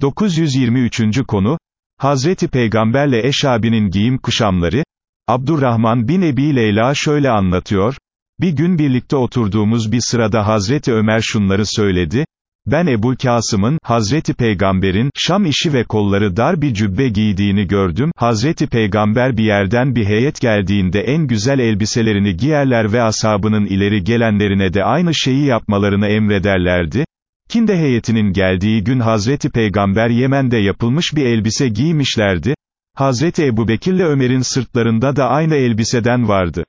923. konu, Hazreti Peygamberle Eşabi'nin giyim kuşamları, Abdurrahman bin Ebi Leyla şöyle anlatıyor, bir gün birlikte oturduğumuz bir sırada Hazreti Ömer şunları söyledi, ben Ebu Kasım'ın, Hazreti Peygamber'in, Şam işi ve kolları dar bir cübbe giydiğini gördüm, Hazreti Peygamber bir yerden bir heyet geldiğinde en güzel elbiselerini giyerler ve ashabının ileri gelenlerine de aynı şeyi yapmalarını emrederlerdi, Kinde heyetinin geldiği gün Hazreti Peygamber Yemen'de yapılmış bir elbise giymişlerdi, Hazreti Ebu Bekirle Ömer'in sırtlarında da aynı elbiseden vardı.